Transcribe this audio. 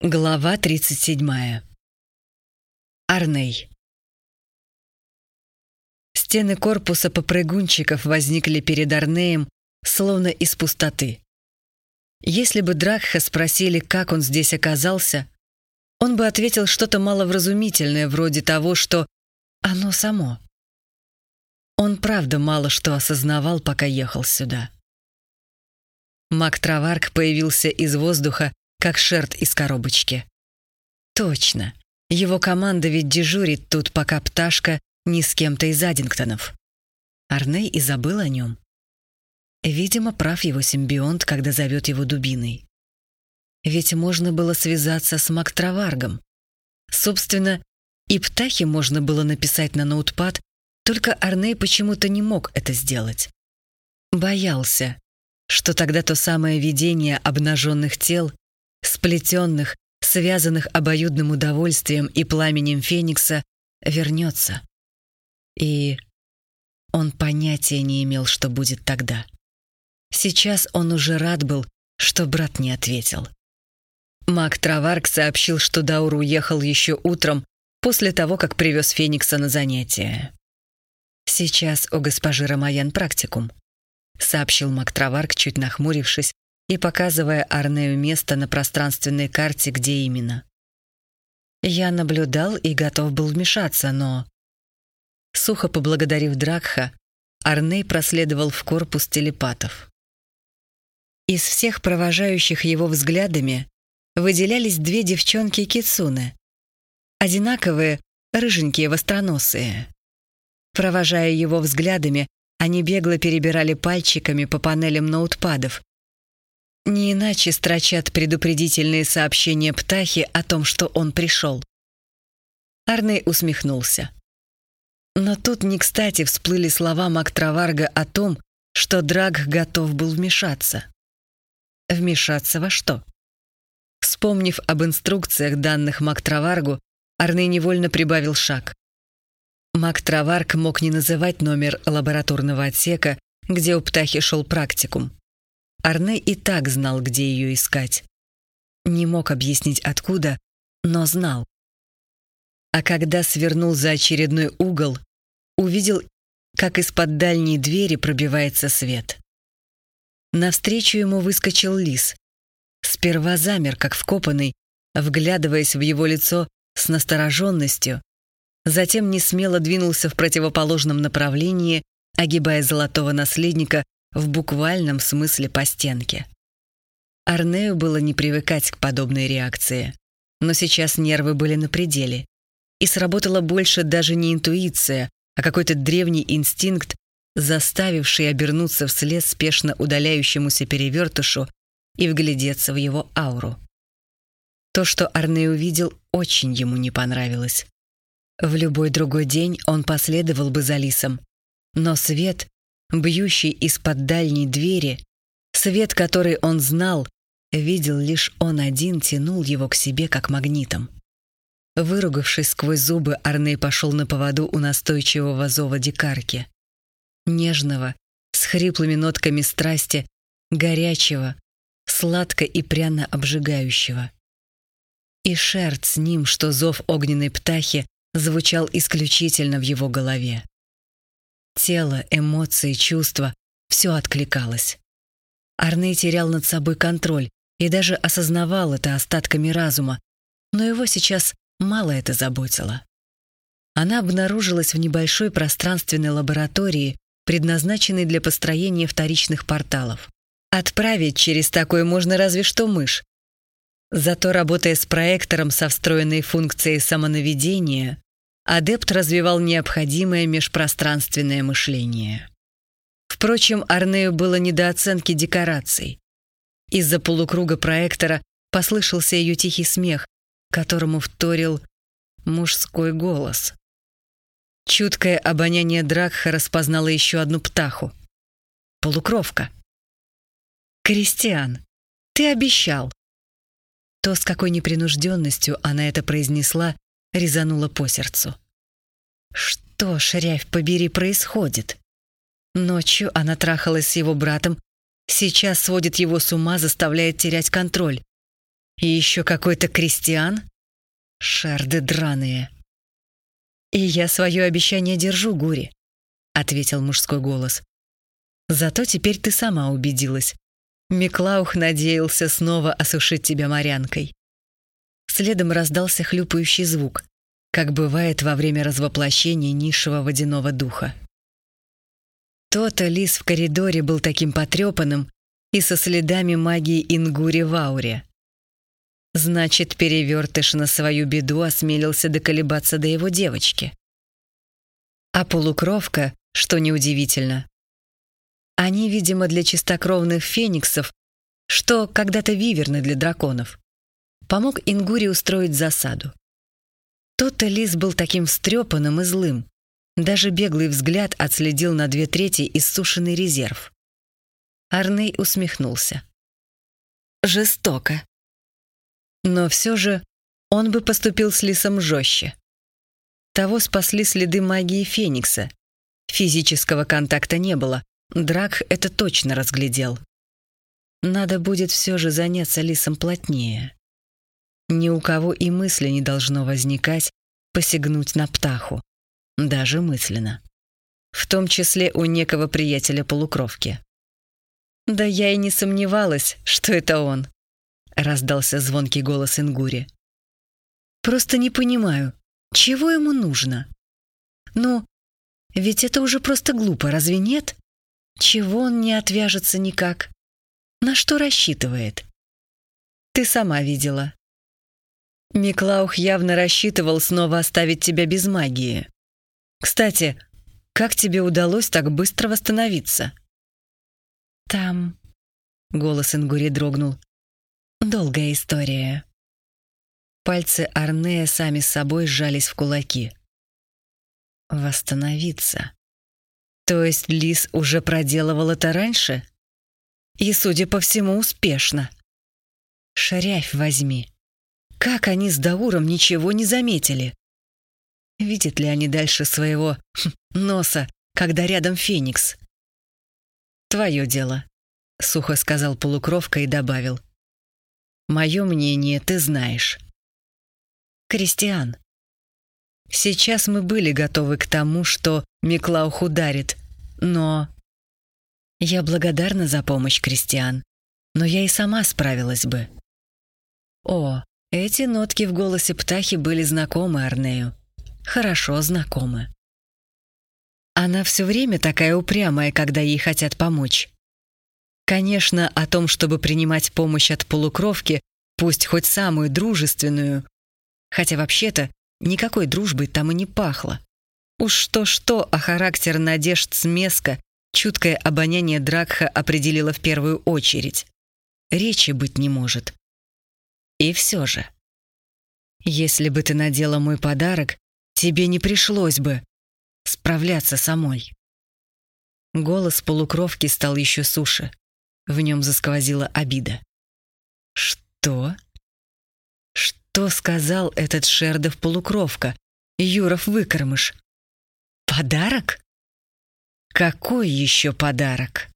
Глава 37. Арней. Стены корпуса попрыгунчиков возникли перед Арнеем, словно из пустоты. Если бы Дракха спросили, как он здесь оказался, он бы ответил что-то маловразумительное, вроде того, что «оно само». Он правда мало что осознавал, пока ехал сюда. Мак Траварк появился из воздуха, как шерт из коробочки. Точно. Его команда ведь дежурит тут, пока пташка не с кем-то из Аддингтонов. Арней и забыл о нем. Видимо, прав его симбионт, когда зовет его дубиной. Ведь можно было связаться с Мактраваргом. Собственно, и птахе можно было написать на ноутпад, только Арней почему-то не мог это сделать. Боялся, что тогда то самое видение обнаженных тел сплетенных, связанных обоюдным удовольствием и пламенем Феникса, вернется. И он понятия не имел, что будет тогда. Сейчас он уже рад был, что брат не ответил. Мак Траварк сообщил, что Даур уехал еще утром, после того, как привез Феникса на занятия. «Сейчас у госпожи Ромаян практикум», — сообщил Мак Траварк, чуть нахмурившись, и показывая Арнею место на пространственной карте, где именно. Я наблюдал и готов был вмешаться, но... Сухо поблагодарив Дракха, Арней проследовал в корпус телепатов. Из всех провожающих его взглядами выделялись две девчонки Кицуны. Одинаковые, рыженькие, востроносые. Провожая его взглядами, они бегло перебирали пальчиками по панелям ноутпадов, не иначе строчат предупредительные сообщения птахи о том, что он пришел. Арней усмехнулся. Но тут не кстати всплыли слова Мактраварга о том, что Драг готов был вмешаться. Вмешаться во что? Вспомнив об инструкциях, данных Мактраваргу, Арней невольно прибавил шаг. Мактраварг мог не называть номер лабораторного отсека, где у птахи шел практикум. Арне и так знал, где ее искать. Не мог объяснить откуда, но знал. А когда свернул за очередной угол, увидел, как из-под дальней двери пробивается свет. Навстречу ему выскочил лис. Сперва замер, как вкопанный, вглядываясь в его лицо с настороженностью, затем несмело двинулся в противоположном направлении, огибая золотого наследника в буквальном смысле по стенке. Арнею было не привыкать к подобной реакции, но сейчас нервы были на пределе, и сработала больше даже не интуиция, а какой-то древний инстинкт, заставивший обернуться вслед спешно удаляющемуся перевертышу и вглядеться в его ауру. То, что Арне увидел, очень ему не понравилось. В любой другой день он последовал бы за Лисом, но свет, бьющий из-под дальней двери, свет, который он знал, видел лишь он один, тянул его к себе как магнитом. Выругавшись сквозь зубы, Арней пошел на поводу у настойчивого зова дикарки. Нежного, с хриплыми нотками страсти, горячего, сладко и пряно обжигающего. И шерт с ним, что зов огненной птахи, звучал исключительно в его голове. Тело, эмоции, чувства — все откликалось. Арней терял над собой контроль и даже осознавал это остатками разума, но его сейчас мало это заботило. Она обнаружилась в небольшой пространственной лаборатории, предназначенной для построения вторичных порталов. Отправить через такой можно разве что мышь. Зато работая с проектором со встроенной функцией самонаведения, адепт развивал необходимое межпространственное мышление. Впрочем, Арнею было не до оценки декораций. Из-за полукруга проектора послышался ее тихий смех, которому вторил мужской голос. Чуткое обоняние Дракха распознало еще одну птаху. Полукровка. «Кристиан, ты обещал!» То, с какой непринужденностью она это произнесла, резануло по сердцу. Что, шрявь побери, происходит? Ночью она трахалась с его братом, сейчас сводит его с ума, заставляет терять контроль. И еще какой-то крестьян? Шарды драные. «И я свое обещание держу, Гури», — ответил мужской голос. «Зато теперь ты сама убедилась. Миклаух надеялся снова осушить тебя морянкой». Следом раздался хлюпающий звук, как бывает во время развоплощения низшего водяного духа. То-то лис в коридоре был таким потрепанным и со следами магии Ингури в ауре. Значит, перевертыш на свою беду осмелился доколебаться до его девочки. А полукровка, что неудивительно. Они, видимо, для чистокровных фениксов, что когда-то виверны для драконов. Помог Ингури устроить засаду. Тот-то лис был таким встрепанным и злым, даже беглый взгляд отследил на две трети иссушенный резерв. Арней усмехнулся. Жестоко. Но все же он бы поступил с лисом жестче. Того спасли следы магии Феникса. Физического контакта не было. Драк это точно разглядел. Надо будет все же заняться лисом плотнее. Ни у кого и мысли не должно возникать посягнуть на птаху даже мысленно. В том числе у некого приятеля полукровки. «Да я и не сомневалась, что это он», — раздался звонкий голос Ингури. «Просто не понимаю, чего ему нужно? Ну, ведь это уже просто глупо, разве нет? Чего он не отвяжется никак? На что рассчитывает? Ты сама видела. Миклаух явно рассчитывал снова оставить тебя без магии. Кстати, как тебе удалось так быстро восстановиться? Там... Голос Ингури дрогнул. Долгая история. Пальцы Арнея сами с собой сжались в кулаки. Восстановиться. То есть Лис уже проделывал это раньше? И, судя по всему, успешно. Шарявь возьми. Как они с Дауром ничего не заметили? Видят ли они дальше своего хм, носа, когда рядом Феникс? «Твое дело», — сухо сказал полукровка и добавил. «Мое мнение ты знаешь». «Кристиан, сейчас мы были готовы к тому, что Миклаух ударит, но...» «Я благодарна за помощь, Кристиан, но я и сама справилась бы». О, эти нотки в голосе птахи были знакомы Арнею хорошо знакомы. Она все время такая упрямая, когда ей хотят помочь. Конечно, о том, чтобы принимать помощь от полукровки, пусть хоть самую дружественную, хотя вообще-то никакой дружбой там и не пахло. Уж что-что, а характер надежд Смеска чуткое обоняние Дракха определило в первую очередь. Речи быть не может. И все же. Если бы ты надела мой подарок, Тебе не пришлось бы справляться самой. Голос полукровки стал еще суше. В нем засквозила обида. Что? Что сказал этот Шердов полукровка? Юров выкормыш? Подарок? Какой еще подарок?